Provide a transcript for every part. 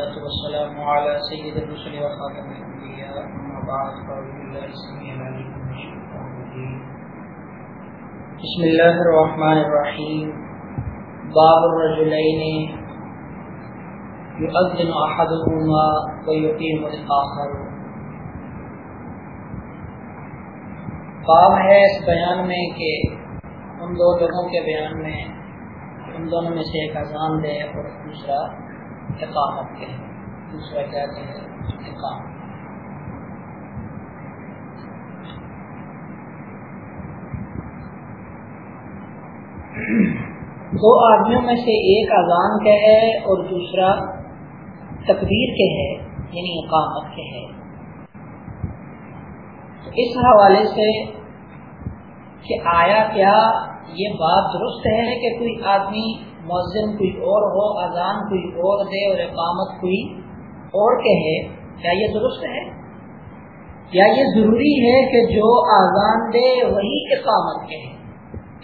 والسلام على سيد الرسل وخاتم الأنبياء، أما بعد، فأعوذ بالله السميع العليم من الشيطان الرجيم. بسم الله الرحمن الرحيم. باب الرجلين. يؤذن أحدهما ويقيم الآخر. باب ہے اس بیان میں کہ ان دو لوگوں کے بیان میں ان دونوں میں سے ایک اذان دے اور دوسرا اقامت کے دوسرا کیا کہ اقامت۔ دو آدمیوں میں سے ایک اذان کے ہے اور دوسرا تقدیر کے ہے یعنی اقامت کے ہے۔ تو اس حوالے سے کہ آیا کیا، یہ بات درست ہے کہ کوئی آدمی مؤذن کوئی اور ہو، اذان کوئی اور دے اور اقامت کوئی اور کہے، کیا یہ درست ہے؟ یا یہ ضروری ہے کہ جو اذان دے وہی اقامت کہے؟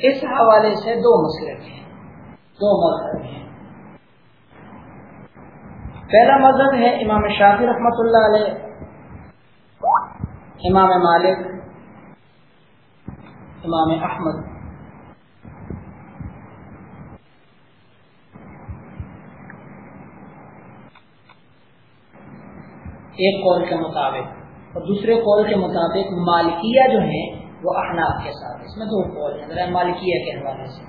اس حوالے سے دو مسئلے ہیں۔ دو مذہب ہیں۔ پہلا مذہب ہے امام شافی رحمۃ اللہ علیہ، امام مالک، امام احمد۔ ایک قول کے مطابق اور دوسرے قول کے مطابق مالکیہ جو ہیں وہ احناف کے ساتھ اس میں دو قول ہیں، ذرا مالکیہ کے حوالے سے۔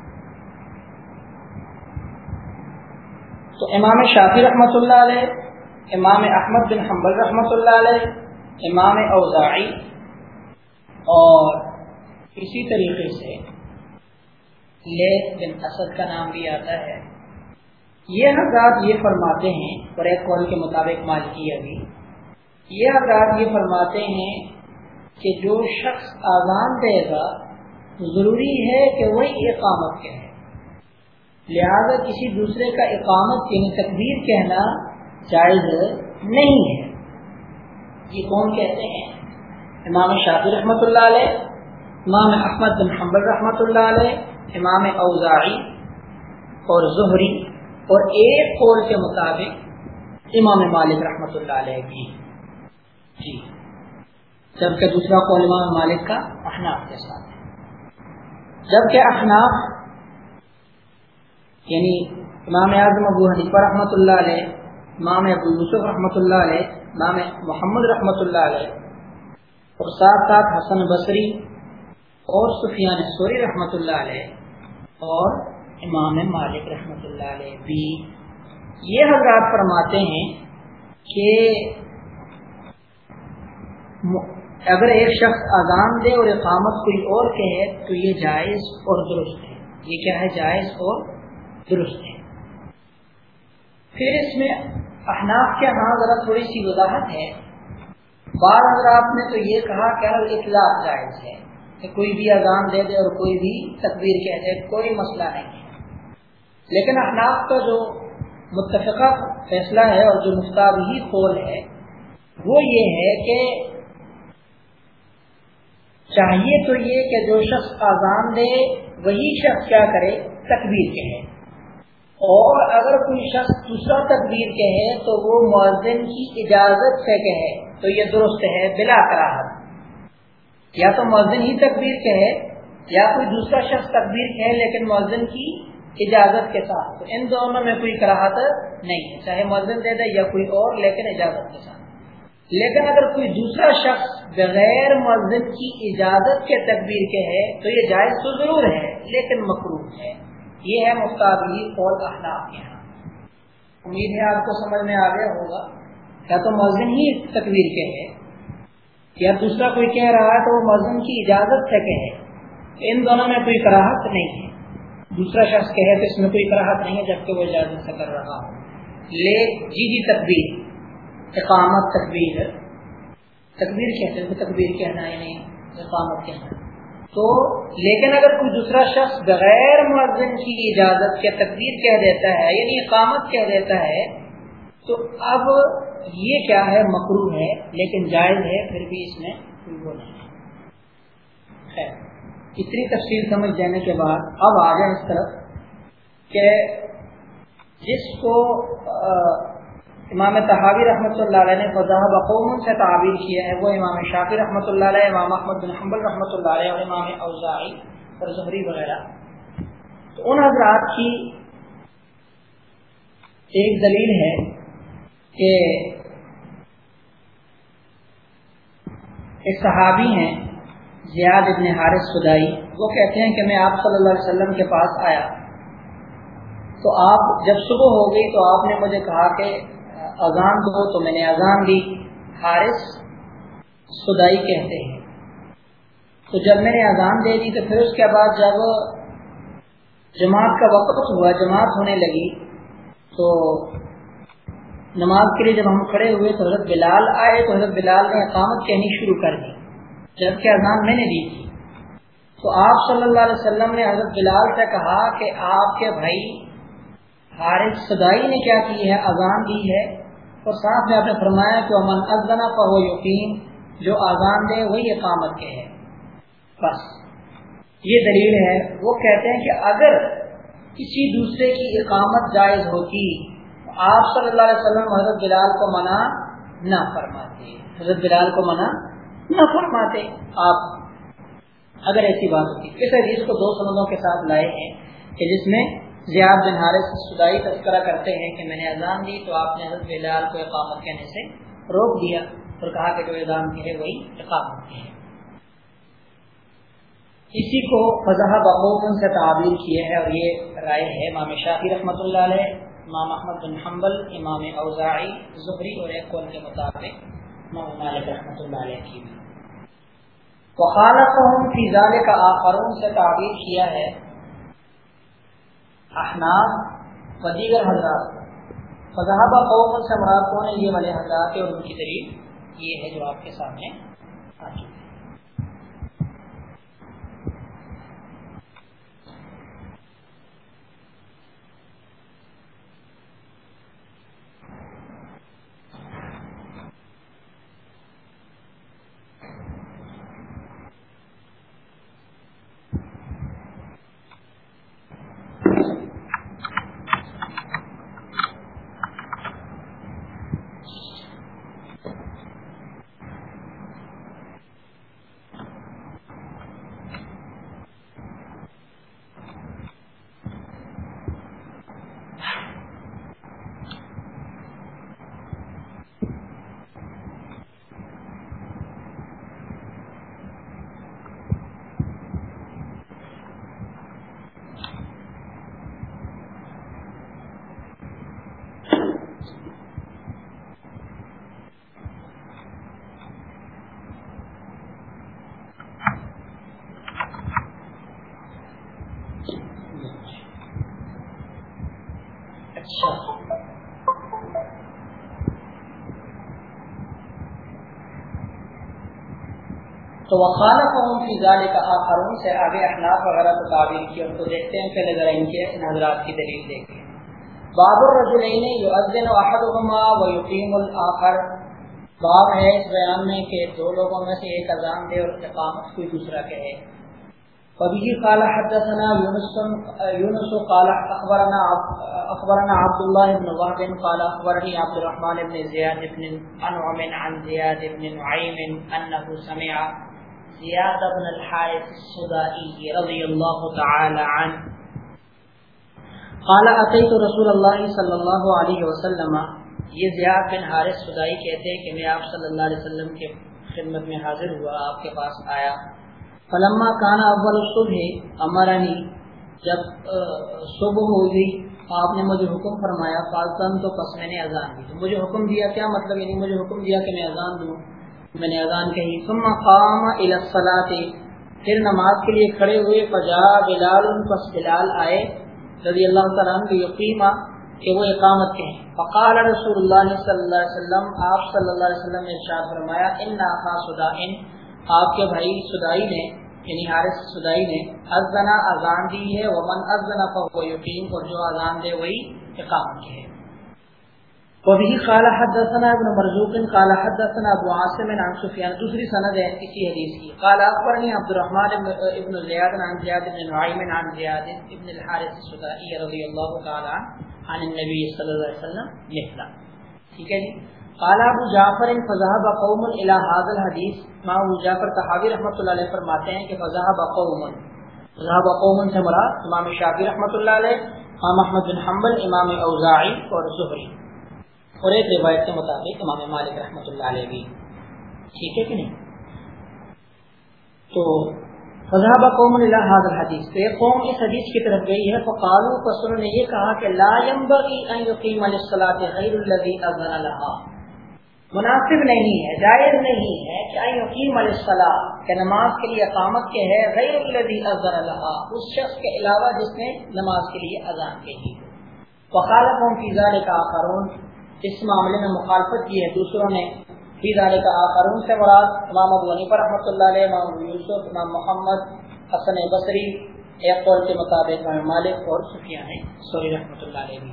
تو امام شافی رحمۃ اللہ علیہ، امام احمد بن حنبل رحمۃ اللہ علیہ، امام اوزاعی اور اسی طریقے سے بن اسد کا نام بھی آتا ہے۔ یہ حضرات یہ فرماتے ہیں اور ایک قول کے مطابق مالکیہ بھی۔ یہ حضرات یہ فرماتے ہیں کہ جو شخص آزان دے گا ضروری ہے کہ وہی اقامت کہے۔ لہذا کسی دوسرے کا اقامت یعنی تقدیر کہنا جائز نہیں ہے۔ یہ کون کہتے ہیں؟ امام شاطر رحمۃ اللہ علیہ، امام احمد بن حمبل رحمۃ اللہ علیہ، امام اوزاعی اور زہری اور ایک قول کے مطابق امام مالک رحمۃ اللہ علیہ کی۔ جی۔ جبکہ دوسرا قول امام مالک کا احناف کے ساتھ ہے۔ جبکہ احناف یعنی امام اعظم ابو حنیفہ رحمۃ اللہ علیہ، امام ابو یوسف رحمۃ اللہ علیہ، امام محمد رحمۃ اللہ علیہ، اور ساتھ ساتھ حسن بصری اور سفیان سوری رحمۃ اللہ علیہ، اور امام مالک رحمۃ اللہ علیہ بھی یہ حضرات فرماتے ہیں کہ اگر ایک شخص اذان دے اور اقامت کوئی اور کہے تو یہ جائز اور درست ہے۔ یہ کیا ہے؟ جائز اور درست ہے۔ پھر اس میں احناف کے ہاں ذرا تھوڑی سی وضاحت ہے۔ بعض حضرات نے تو یہ کہا کہ اطلاع جائز ہے کہ کوئی بھی اذان دے دے اور کوئی بھی تقبیر کہہ دے، کوئی مسئلہ نہیں ہے۔ لیکن احناف کا جو متفقہ فیصلہ ہے اور جو مستابی قول ہے، وہ یہ ہے کہ چاہیے تو یہ کہ جو شخص آزان دے، وہی شخص کیا کرے؟ تکبیر کہے۔ اور اگر کوئی شخص دوسرا تکبیر کہے، تو وہ مؤذن کی اجازت سے کہے۔ تو یہ درست ہے، بلا کراہت۔ یا تو مؤذن ہی تکبیر کہے، یا کوئی دوسرا شخص تکبیر کہے، لیکن مؤذن کی اجازت کے ساتھ۔ تو ان دونوں میں کوئی کراہت نہیں ہے، چاہے مؤذن دے دے یا کوئی اور، لیکن اجازت کے ساتھ۔ لیکن اگر کوئی دوسرا شخص بغیر مسجد کی اجازت کے تکبیر کے ہے، تو یہ جائز تو ضرور ہے، لیکن مقروض ہے۔ یہ ہے مختابی اور اخلاق کے یہاں امید ہے آپ کو سمجھ میں آ گیا ہوگا۔ یا تو مسجد ہی تکبیر کے ہے یا دوسرا کوئی کہہ رہا ہے تو وہ مسجد کی اجازت سے کہے۔ ان دونوں میں کوئی کراہت نہیں ہے۔ دوسرا شخص کہے تو اس میں کوئی کراہت نہیں ہے، جبکہ وہ اجازت سے کر رہا ہو۔ لے جی جی تکبیر۔ اقامت تکبیر تکبیر کہتے ہیں، تکبیر کہنا یعنی اقامت کہنا تو لیکن اگر کوئی دوسرا شخص بغیر مؤذن کی اجازت کے تکبیر کہہ دیتا ہے یعنی اقامت کہہ دیتا ہے، تو اب یہ کیا ہے؟ مکرو ہے، لیکن جائز ہے، پھر بھی اس میں کوئی وہ نہیں۔ ہے اتنی تفصیل سمجھ دینے کے بعد اب آ جائیں اس طرف کہ جس کو امام تحاوی رحمۃ اللہ علیہ نے فضح بقوم سے تعبیر کیا ہے۔ وہ امام شافی رحمۃ اللہ علیہ، امام احمد بن حنبل رحمۃ اللہ علیہ اور امام اوزاعی اور زہری وغیرہ۔ تو ان حضرات کی ایک دلیل ہے کہ ایک صحابی ہیں، زیاد ابن حارث سدائی۔ وہ کہتے ہیں کہ میں آپ صلی اللہ علیہ وسلم کے پاس آیا۔ تو آپ جب صبح ہو گئی تو آپ نے مجھے کہا کہ اذان دو تو میں نے اذان دی۔ حارث سدائی کہتے ہیں۔ تو جب میں نے اذان دے دی تو پھر اس کے بعد جب جماعت کا وقت ہوا، جماعت ہونے لگی، تو نماز کے لیے جب ہم کھڑے ہوئے تو حضرت بلال آئے تو حضرت بلال نے اقامت کہنی شروع کر دی۔ جبکہ اذان میں نے دی تھی۔ تو آپ صلی اللہ علیہ وسلم نے حضرت بلال سے کہا کہ آپ کے بھائی حارث سدائی نے کیا کی ہے؟ اذان دی ہے۔ اور ساتھ میں آپ نے فرمایا کہ امن ازنا پر وہ یقین جو آزان دے وہی اقامت کے ہے۔ بس۔ یہ دلیل ہے۔ وہ کہتے ہیں کہ اگر کسی دوسرے کی اقامت جائز ہوتی آپ صلی اللہ علیہ وسلم حضرت بلال کو منع نہ فرماتے۔ حضرت بلال کو منع نہ فرماتے۔ آپ اگر ایسی بات ہوتی، اس حدیث کو دو سندوں کے ساتھ لائے ہیں کہ جس میں زیاد بن حارث سدائی تذکرہ کرتے ہیں کہ میں نے اذان دی تو آپ نے حضرت بلال کو اقامت کہنے سے روک دیا اور کہا کہ جو اذان کی ہے وہی اقامت کی ہے اسی کو فضح بقوم سے تعبیر کیے ہے اور یہ رائے ہے امام شاہی رحمۃ اللہ علیہ، امام احمد بن حنبل، امام اوزاعی ظہری اور ایک قول کے مطابق امام مالک رحمۃ اللہ علیہ کی۔ بھی وخالفهم فی ذلك آخرون سے تعبیر کیا ہے احناف و دیگر حضرات۔ فضحبہ قوم سے مراد کون ہے یہ والے حضرات اور ان کی دلیل یہ ہے جو آپ کے سامنے آ چکے تو وخالف کی ظاہر کا آخرون سے آگے احناف وغیرہ کو تعبیر کی ان کو دیکھتے ہیں پہلے ذرا ان کے ان حضرات کی دلیل دیکھیں باب الرجلین یؤذن احدهما ويقيم الاخر باب ہے اس بیان میں کہ دو لوگوں میں سے ایک اذان دے اور اقامت کوئی دوسرا کہے۔ فبه قال حدثنا يونس يونس قال اخبرنا اخبرنا عبد الله بن وهب، قال اخبرني عبد الرحمن بن زياد بن انعم عن زياد بن نعيم انه سمع زیاد بن الحارث الصدائي رضي الله تعالى عنه. قال اتيت رسول الله صلى الله عليه وسلم. یہ زیاد بن حارث صدائی کہتے ہیں کہ میں آپ صلی اللہ علیہ وسلم کے خدمت میں حاضر ہوا، آپ کے پاس آیا۔ فلما کان اول الصبح، امرنی، جب صبح ہو گئی، آپ نے مجھے حکم فرمایا فالتن تو پس میں نے اذان دی۔ مجھے حکم دیا، کیا مطلب؟ یعنی مجھے حکم دیا کہ میں اذان دوں۔ میں نے اذان کہی، ثم قام الى الصلاه پھر نماز کے لیے کھڑے ہوئے فجا بلال پس بلال آئے، رضی اللہ تعالیٰ عنہ، یقیما کہ وہ اقامت کہیں فقال رسول اللہ صلی اللہ علیہ وسلم، آپ صلی اللہ علیہ وسلم نے ارشاد فرمایا ان اخا صدائن آپ کے بھائی صدائی نے یعنی حارث صدائی نے، اذنا اذان دی ہے، ومن اذنا فهو یقیم اور جو اذان دے وہی اقامت کے ہے وبه قال حدثنا ابن مرزوق، قال حدثنا ابو عاصم عن سفيان، دوسری سند ہے اسی حدیث کی۔ قال اخبرني عبد الرحمن ابن زياد عن زياد بن نعيم عن زياد ابن الحارث السدائي رضي الله تعالى عن النبي صلى الله عليه وسلم مثلا ٹھیک ہے جی۔ قال ابو جعفر، فذهب قوم الى هذا الحديث ما ابو جعفر تحاوی رحمۃ اللہ علیہ فرماتے ہیں کہ فذهب قوم فذهب قوم سے مراد امام شافعی رحمۃ اللہ علیہ، امام احمد بن حنبل، امام اوزاعی اور زہری۔ اور ایک روایت کے مطابق امام مالک رحمۃ اللہ علیہ بھی ٹھیک ہے کہ نہیں؟ تو فضحب قوم اللہ حاضر حدیث تو ایک قوم اس حدیث کی طرف گئی ہے فقالو فسن نے یہ کہا کہ لا ينبغي ان يقيم الصلاه غير الذي اذن لها۔ مناسب نہیں ہے، جائز نہیں ہے کہ ان يقيم الصلاه کہ نماز کے لیے اقامت کے ہے غیر الذي اذن لها۔ اس شخص کے علاوہ جس نے نماز کے لیے اذان کی۔ وقالهم في ذلك اخرون اس معاملے میں مخالفت کی ہے۔ دوسروں نے فی ذالک آخرون سے مراد، امام ابو حنیفہ رحمۃ اللہ علیہ، امام یوسف، امام محمد، حسن بصری ایک قول کے مطابق امام مالک اور سفیان سوری، رحمۃ اللہ علیہ۔ بھی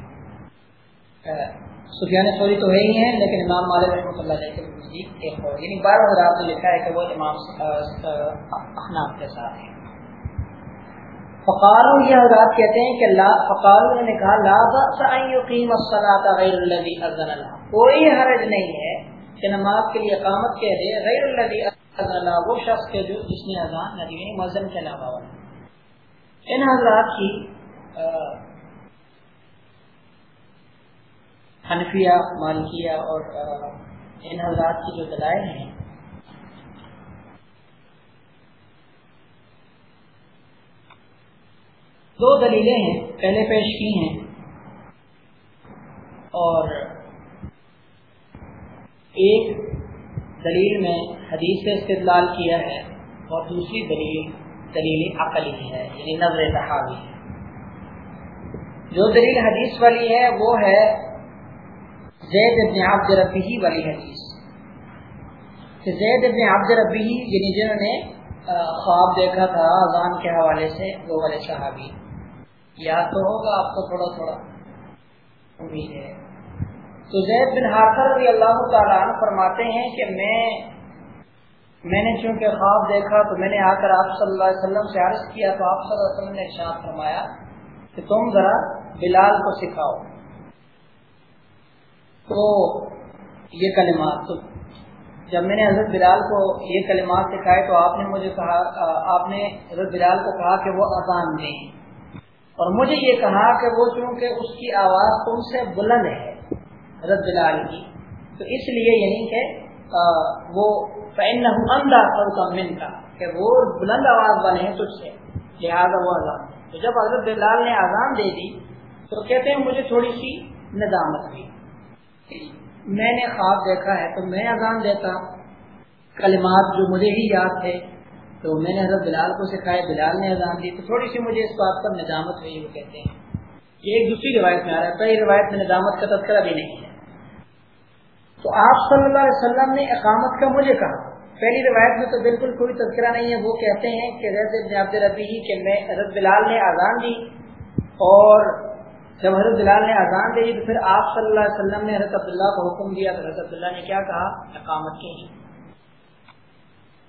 سفیان سوری تو ہے ہی ہیں، لیکن امام مالک رحمۃ اللہ علیہ کے نزدیک ایک قول یعنی بارہ حضرات نے لکھا ہے کہ وہ امام احناف کے ساتھ ہیں۔ فقالو یہ حضرات کہتے ہیں کہ لا فقالو نے کہا، لا بأس ان يقيم الصلاة غير الذي اذن له کوئی حرج نہیں ہے کہ نماز کے لیے اقامت کہہ دے غیر الذي اللہ وہ شخص کے جو جس نے اذان نہ دی یعنی مذہب کے علاوہ والا. ان حضرات کی حنفیہ، مالکیہ اور ان حضرات کی جو دلائل ہیں دو دلیلیں ہیں، پہلے پیش کی ہیں۔ اور ایک دلیل میں حدیث سے استدلال کیا ہے اور دوسری دلیل دلیل عقلی ہے یعنی نظر تحاوی۔ ہے جو دلیل حدیث والی ہے، وہ ہے زید ابن عبد ربی والی حدیث۔ زید ابن عبد ربی یعنی جنہوں نے خواب دیکھا تھا، اذان کے حوالے سے، وہ والے صحابی۔ یاد تو ہوگا آپ کو تھوڑا تھوڑا۔ امید ہے۔ تو زید بن حاصر رضی اللہ تعالیٰ عنہ فرماتے ہیں کہ میں میں نے چونکہ خواب دیکھا تو میں نے آ کر آپ صلی اللہ علیہ وسلم سے عرض کیا تو آپ صلی اللہ علیہ وسلم نے ارشاد فرمایا کہ تم ذرا بلال کو سکھاؤ۔ تو یہ کلمات تو جب میں نے حضرت بلال کو یہ کلمات سکھائے تو آپ نے مجھے کہا آپ نے حضرت بلال کو کہا کہ وہ اذان دیں اور مجھے یہ کہا کہ وہ چونکہ اس کی آواز تم سے بلند ہے رد لال کی تو اس لیے یعنی کہ وہ من کا کہ وہ بلند آواز والے ہیں تجھ سے، لہٰذا وہ اذان۔ تو جب حضرت بلال نے اذان دے دی، تو کہتے ہیں مجھے تھوڑی سی ندامت ہوئی۔ میں نے خواب دیکھا ہے، تو میں اذان دیتا۔ کلمات جو مجھے ہی یاد تھے تو میں نے حضرت بلال کو سکھایا، بلال نے اذان دی تو تھوڑی سی مجھے اس بات پر ندامت ہوئی، وہ کہتے ہیں یہ ایک دوسری روایت میں آ رہا ہے پہلی روایت میں ندامت کا تذکرہ بھی نہیں ہے۔ تو آپ صلی اللہ علیہ وسلم نے اقامت کا مجھے کہا۔ پہلی روایت میں تو بالکل کوئی تذکرہ نہیں ہے، وہ کہتے ہیں کہ حضرت عبد ربی کہ میں، حضرت بلال نے آزان دی اور جب حضرت بلال نے آزان دی تو پھر آپ صلی اللہ علیہ وسلم نے حضرت عبداللہ کو حکم دیا، تو حضرت عبداللہ نے کیا کہا؟ اقامت کی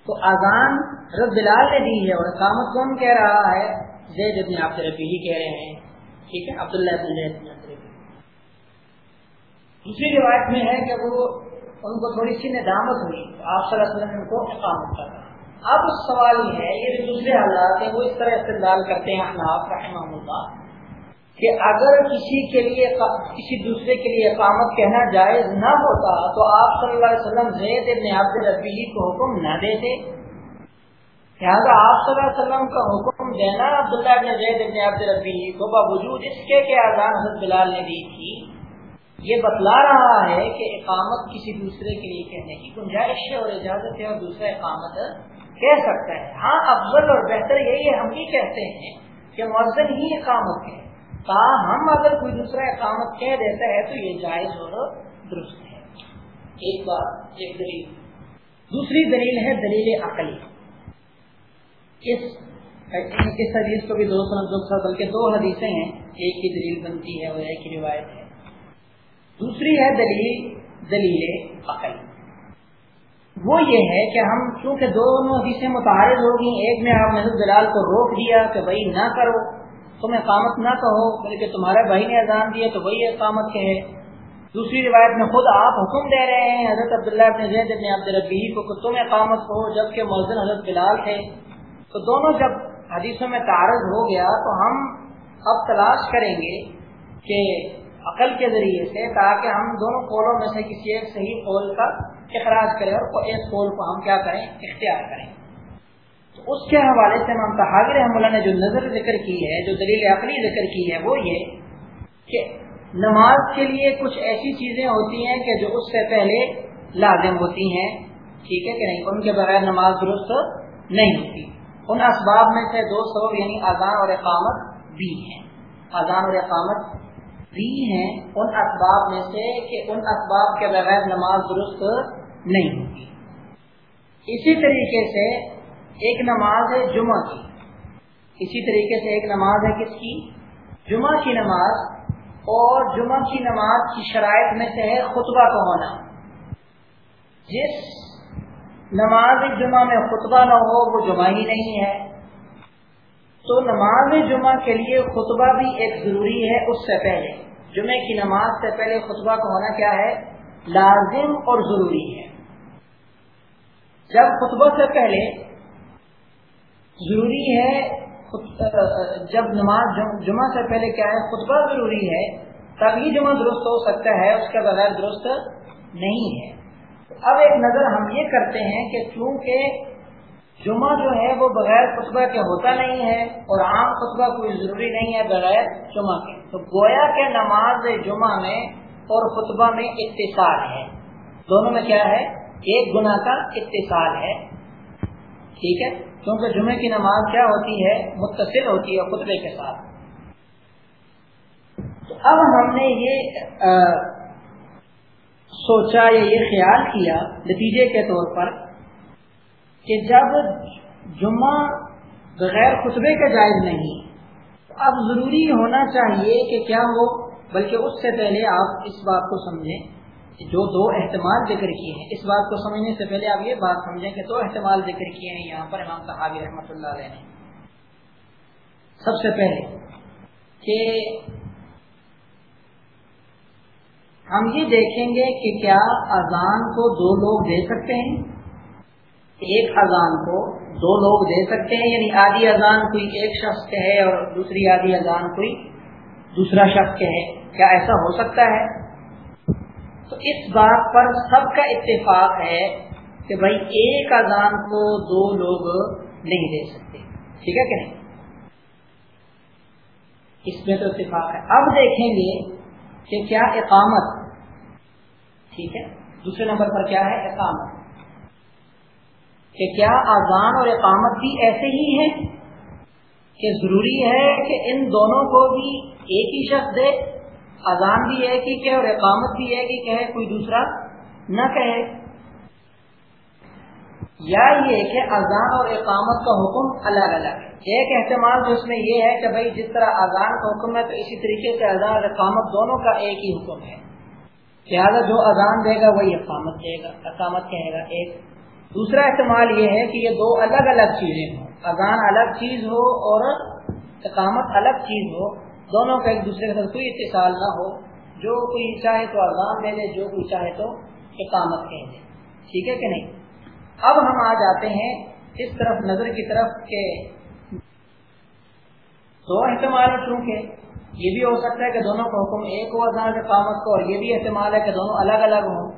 تو آزان حضرت بلال نے دی ہے اور اقامت کون کہہ رہا ہے؟ زید ابن عبد ربی ہی کہہ رہے ہیں۔ ٹھیک ہے؟ عبداللہ ابن زید ابن دوسری روایت میں ہے کہ وہ ان کو تھوڑی سی ندامت ہوئی۔ آپ صلی اللہ علیہ وسلم کو اقامت کرا اب سوال یہ ہے، یہ جو دوسرے حالات ہیں، وہ اس طرح استعمال کرتے ہیں احناف رحمہ اللہ۔ کہ اگر کسی کے لیے کسی دوسرے کے لیے اقامت کہنا جائز نہ ہوتا تو آپ صلی اللہ علیہ وسلم زید ابن عبد ربی کو حکم نہ دیتے لہٰذا آپ صلی اللہ علیہ وسلم کا حکم دینا عبداللہ ابن زید ابن عبد ربی کو باوجود اس کے کہ آزان حضرت بلال نے دی تھی، یہ بتلا رہا ہے کہ اقامت کسی دوسرے کے لیے کہنے کی گنجائش ہے اور اجازت ہے اور دوسرا اقامت کہہ سکتا ہے۔ ہاں افضل اور بہتر یہی ہے، ہم بھی کہتے ہیں کہ مؤذن ہی اقامت ہے تا ہم اگر کوئی دوسرا اقامت کہہ دیتا ہے تو یہ جائز اور درست ہے۔ ایک بات، ایک دلیل۔ دوسری دلیل ہے دلیل عقلی۔ اس اس حدیث کو بھی دو سو بلکہ دو حدیثیں ہیں۔ ایک کی دلیل بنتی ہے اور ایک کی روایت ہے۔ دوسری ہے دلیل دلیل عقل وہ یہ ہے کہ ہم چونکہ دونوں حدیثیں متحرک ہوگی ایک میں آپ محمد بلال کو روک دیا کہ بھائی نہ کرو تم اقامت نہ کہو یعنی بلکہ تمہارے بھائی نے اذان دیا تو وہی اقامت کہے دوسری روایت میں خود آپ حکم دے رہے ہیں، حضرت عبداللہ ابن زید ابن عبد ربی کو کتوں میں قامت ہو جبکہ مؤذن حضرت بلال تھے۔ تو دونوں جب حدیثوں میں تعارض ہو گیا تو ہم اب تلاش کریں گے کہ عقل کے ذریعے سے تاکہ ہم دونوں قولوں میں سے کسی ایک صحیح قول کا اخراج کریں اور ایک قول کو ہم کیا کریں؟ اختیار کریں۔ تو اس کے حوالے سے امام تحاگر رحم اللہ نے جو نظر ذکر کی ہے، جو دلیل عقلی ذکر کی ہے، وہ یہ کہ نماز کے لیے کچھ ایسی چیزیں ہوتی ہیں کہ جو اس سے پہلے لازم ہوتی ہیں، ٹھیک ہے کہ نہیں؟ ان کے بغیر نماز درست نہیں ہوتی۔ ان اسباب میں سے دو سبب یعنی اذان اور اقامت بھی ہیں۔ اذان اور اقامت بھی ہیں۔ ان اسباب میں سے کہ ان اسباب کے بغیر نماز درست نہیں ہوتی۔ اسی طریقے سے ایک نماز ہے جمعہ کی۔ اسی طریقے سے ایک نماز ہے کس کی؟ جمعہ کی نماز اور جمعہ کی نماز کی شرائط میں سے ہے خطبہ کا ہونا۔ جس نماز جمعہ میں خطبہ نہ ہو، وہ جمعہ ہی نہیں ہے۔ تو نماز جمعہ کے لیے خطبہ بھی ایک ضروری ہے اس سے پہلے۔ جمعے کی نماز سے پہلے خطبہ کا ہونا کیا ہے؟ لازم اور ضروری ہے۔ جب خطبہ سے پہلے ضروری ہے جب نماز جمعہ سے پہلے کیا ہے؟ خطبہ ضروری ہے تبھی جمعہ درست ہو سکتا ہے، اس کے بغیر درست نہیں ہے۔ اب ایک نظر ہم یہ کرتے ہیں کہ چونکہ جمعہ جو ہے وہ بغیر خطبہ کے ہوتا نہیں ہے اور عام خطبہ کوئی ضروری نہیں ہے بغیر جمعہ کے، تو گویا کے نماز جمعہ میں اور خطبہ میں اتصال ہے۔ دونوں میں کیا ہے؟ ایک گنا کا اتصال ہے۔ ٹھیک ہے؟ کیونکہ جمعے کی نماز کیا ہوتی ہے؟ متصل ہوتی ہے خطبے کے ساتھ۔ تو اب ہم نے یہ سوچا یا یہ خیال کیا نتیجے کے طور پر کہ جب جمعہ بغیر خطبے کا جائز نہیں اب ضروری ہونا چاہیے کہ کیا ہو بلکہ اس سے پہلے آپ اس بات کو سمجھیں۔ جو دو احتمال ذکر کیے ہیں۔ اس بات کو سمجھنے سے پہلے آپ یہ بات سمجھیں کہ دو احتمال ذکر کیے ہیں یہاں پر امام صحابی رحمۃ اللہ علیہ نے۔ سب سے پہلے کہ ہم یہ دیکھیں گے کہ کیا اذان کو دو لوگ دے سکتے ہیں؟ ایک اذان کو دو لوگ دے سکتے ہیں یعنی آدھی اذان کوئی ایک شخص کے ہے اور دوسری آدھی اذان کوئی دوسرا شخص کے ہے۔ کیا ایسا ہو سکتا ہے؟ تو اس بات پر سب کا اتفاق ہے کہ بھائی ایک اذان کو دو لوگ نہیں دے سکتے۔ ٹھیک ہے کہ نہیں؟ اس میں تو اتفاق ہے۔ اب دیکھیں گے کہ کیا اقامت، ٹھیک ہے، دوسرے نمبر پر کیا ہے؟ اقامت۔ کہ کیا اذان اور اقامت بھی ایسے ہی ہیں؟ کہ ضروری ہے کہ ان دونوں کو بھی ایک ہی شخص دے اذان بھی ایک ہی کہ اور اقامت بھی ایک ہی کہے، کوئی دوسرا نہ کہے۔ یا یہ کہ اذان اور اقامت کا حکم الگ الگ ہے۔ ایک احتمال جو اس میں یہ ہے کہ بھائی جس طرح اذان کا حکم ہے تو اسی طریقے سے اذان اور اقامت دونوں کا ایک ہی حکم ہے۔ لہٰذا جو اذان دے گا وہی اقامت دے گا، اقامت کہے گا ایک۔ دوسرا احتمال یہ ہے کہ یہ دو الگ الگ چیزیں ہوں۔ اذان الگ چیز ہو اور اقامت الگ چیز ہو۔ دونوں کا ایک دوسرے کے ساتھ کوئی اتصال نہ ہو، جو کوئی چاہے تو اذان دے دے جو کوئی چاہے تو اقامت کہہ دے ٹھیک ہے کہ نہیں؟ اب ہم آ جاتے ہیں اس طرف نظر کی طرف کہ دو احتمال چونکہ یہ بھی ہو سکتا ہے کہ دونوں کا حکم ایک ہو اذان قامت کو اور یہ بھی احتمال ہے کہ دونوں الگ الگ ہوں۔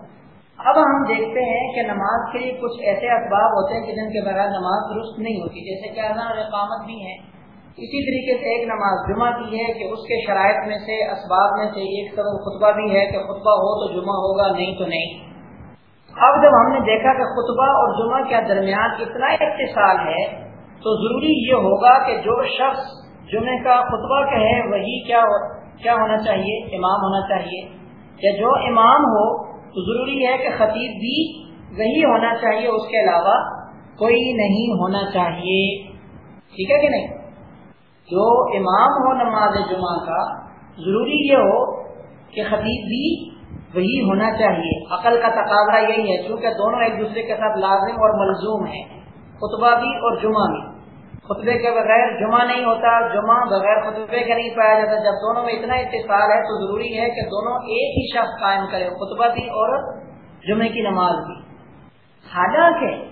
اب ہم دیکھتے ہیں کہ نماز کے لیے کچھ ایسے اسباب ہوتے ہیں کہ جن کے بغیر نماز درست نہیں ہوتی، جیسے کہ اذان اور اقامت بھی ہیں۔ اسی طریقے سے ایک نماز جمعہ کی ہے کہ اس کے شرائط میں سے، اسباب میں سے ایک سبب خطبہ بھی ہے کہ خطبہ ہو تو جمعہ ہوگا، نہیں تو نہیں۔ اب جب ہم نے دیکھا کہ خطبہ اور جمعہ کے درمیان اتنا اتصال ہے، تو ضروری یہ ہوگا کہ جو شخص جمعے کا خطبہ کہے، وہی کیا کیا ہونا چاہیے؟ امام ہونا چاہیے۔ یا جو امام ہو، تو ضروری ہے کہ خطیب بھی وہی ہونا چاہیے، اس کے علاوہ کوئی نہیں ہونا چاہیے۔ ٹھیک ہے کہ نہیں؟ جو امام ہو نماز جمعہ کا، ضروری یہ ہو کہ خطیب بھی وہی ہونا چاہیے۔ عقل کا تقاضا یہی ہے، چونکہ دونوں ایک دوسرے کے ساتھ لازم اور ملزوم ہیں۔ خطبہ بھی اور جمعہ بھی۔ خطبے کے بغیر جمعہ نہیں ہوتا، جمعہ بغیر خطبے کے نہیں پایا جاتا۔ جب دونوں میں اتنا اتصال ہے تو ضروری ہے کہ دونوں ایک ہی شخص قائم کرے، خطبہ بھی اور جمعے کی نماز بھی۔ حالانکہ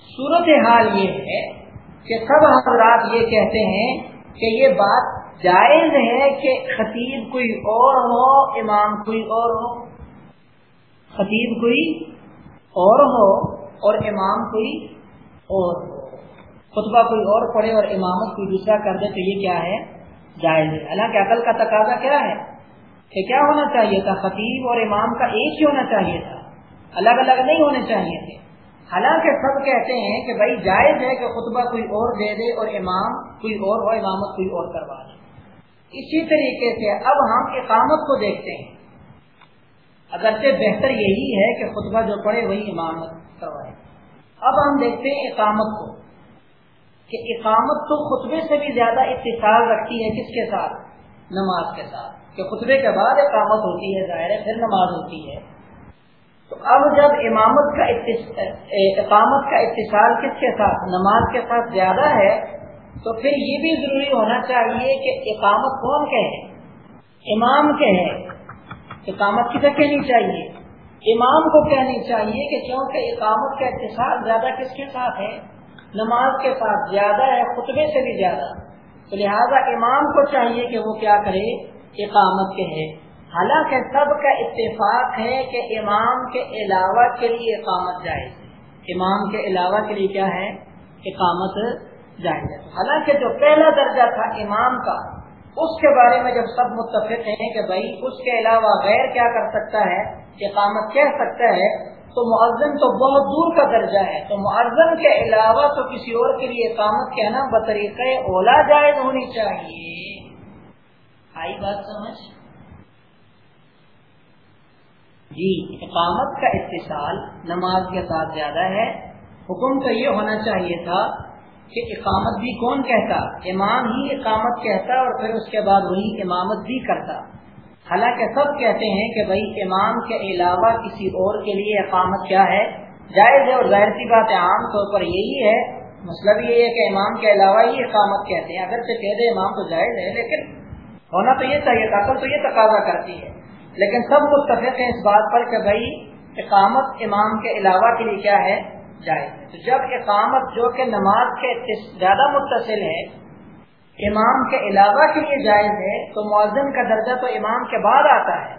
صورت حال یہ ہے کہ سب حضرات یہ کہتے ہیں کہ یہ بات جائز ہے کہ خطیب کوئی اور ہو، امام کوئی اور ہو۔ خطیب کوئی اور ہو اور امام کوئی اور ہو۔ خطبہ کوئی اور پڑھے اور امامت کوئی دوسرا کر دے تو یہ کیا ہے؟ جائز ہے۔ حالانکہ عقل کا تقاضا کیا ہے؟ کہ کیا ہونا چاہیے تھا؟ خطیب اور امام کا ایک ہی ہونا چاہیے تھا۔ الگ الگ نہیں ہونے چاہیے تھے۔ حالانکہ سب کہتے ہیں کہ بھائی جائز ہے کہ خطبہ کوئی اور دے دے اور امام کوئی اور ہو امامت کوئی اور کروا دے۔ اسی طریقے سے اب ہم اقامت کو دیکھتے ہیں۔ اگرچہ بہتر یہی ہے کہ خطبہ جو پڑھے وہی امامت کروائے۔ اب ہم دیکھتے ہیں اقامت کو۔ کہ اقامت تو خطبے سے بھی زیادہ اتصال رکھتی ہے کس کے ساتھ؟ نماز کے ساتھ۔ کہ خطبے کے بعد اقامت ہوتی ہے، ظاہر ہے پھر نماز ہوتی ہے۔ تو اب جب امامت کا اقامت کا اتصال کس کے ساتھ؟ نماز کے ساتھ زیادہ ہے، تو پھر یہ بھی ضروری ہونا چاہیے کہ اقامت کون کہے امام کہے اقامت کسے کہنی چاہیے؟ امام کو کہنی چاہیے کہ کیونکہ اقامت کا اتصال زیادہ کس کے ساتھ ہے؟ نماز کے ساتھ زیادہ ہے، خطبے سے بھی زیادہ۔ تو لہذا امام کو چاہیے کہ وہ کیا کرے؟ اقامت کے ہے حالانکہ سب کا اتفاق ہے کہ امام کے علاوہ کے لیے اقامت جائز ہے۔ امام کے علاوہ کے لیے کیا ہے؟ اقامت جائز ہے۔ حالانکہ جو پہلا درجہ تھا امام کا، اس کے بارے میں جب سب متفق ہیں کہ بھائی اس کے علاوہ غیر کیا کر سکتا ہے؟ اقامت کہہ سکتا ہے، تو معذن تو بہت دور کا درجہ ہے۔ تو معذن کے علاوہ تو کسی اور کے لیے اقامت کہنا بطریقہ اولا جائز ہونی چاہیے۔ آئی بات سمجھ؟ جی اقامت کا اتصال نماز کے ساتھ زیادہ ہے۔ حکم تو یہ ہونا چاہیے تھا کہ اقامت بھی کون کہتا؟ امام ہی اقامت کہتا اور پھر اس کے بعد وہی امامت بھی کرتا۔ حالانکہ سب کہتے ہیں کہ بھائی، امام کے علاوہ کسی اور کے لیے اقامت کیا ہے؟ جائز ہے اور ظاہر سی بات ہے، عام طور پر یہی ہے۔ مسئلہ بھی یہی ہے کہ امام کے علاوہ ہی اقامت کہتے ہیں۔ اگر سے کہہ دے امام تو جائز ہے، لیکن ہونا تو یہ چاہیے تھا تو یہ تقاضا کرتی ہے۔ لیکن سب متفق ہیں اس بات پر کہ بھائی اقامت امام کے علاوہ کے لیے کیا ہے؟ جائز تو جب اقامت جو کہ نماز کے زیادہ متصل ہے، امام کے علاوہ کے لیے جائز ہے، تو معذن کا درجہ تو امام کے بعد آتا ہے۔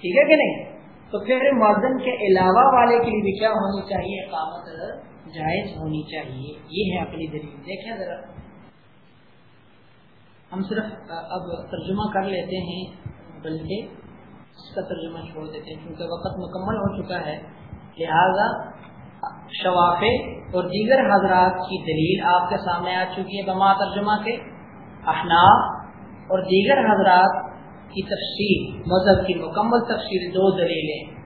ٹھیک ہے کہ نہیں؟ تو پھر معذن کے علاوہ والے کے لیے بھی کیا ہونی چاہیے؟ اقامت جائز ہونی چاہیے۔ یہ ہے اپنی دلیل۔ دیکھیں ذرا۔ ہم صرف اب ترجمہ کر لیتے ہیں، بلکہ اس کا ترجمہ چھوڑ دیتے ہیں، کیونکہ وقت مکمل ہو چکا ہے۔ لہذا، شوافے اور دیگر حضرات کی دلیل آپ کے سامنے آ چکی ہے بما ترجمہ کے۔ احناف اور دیگر حضرات کی تفصیل، مذہب کی مکمل تفصیل، دو دلیلیں۔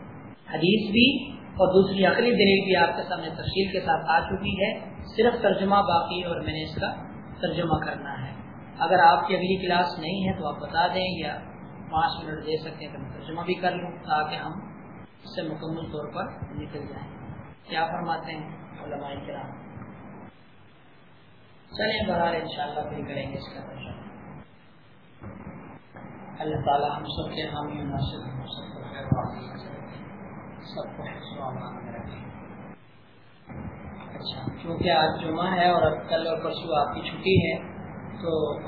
حدیث بھی اور دوسری عقلی دلیل بھی آپ کے سامنے تفصیل کے ساتھ آ چکی ہے۔ صرف ترجمہ باقی اور میں نے اس کا ترجمہ کرنا ہے۔ اگر آپ کی اگلی کلاس نہیں ہے تو آپ بتا دیں یا پانچ منٹ دے سکتے ہیں تو میں ترجمہ بھی کر لوں تاکہ ہم اس سے مکمل طور پر نکل جائیں۔ کیا فرماتے ہیں علماء کرام؟ چلیں بہرحال ان شاء پھر کریں گے اس کا ترجمہ۔ اللہ تعالیٰ ہم سب کے حامی ناصر سب کو خیر سب کو رکھیں اچھا کیونکہ آج جمعہ ہے اور اب کل اور پرسوں آپ کی چھٹی ہے، تو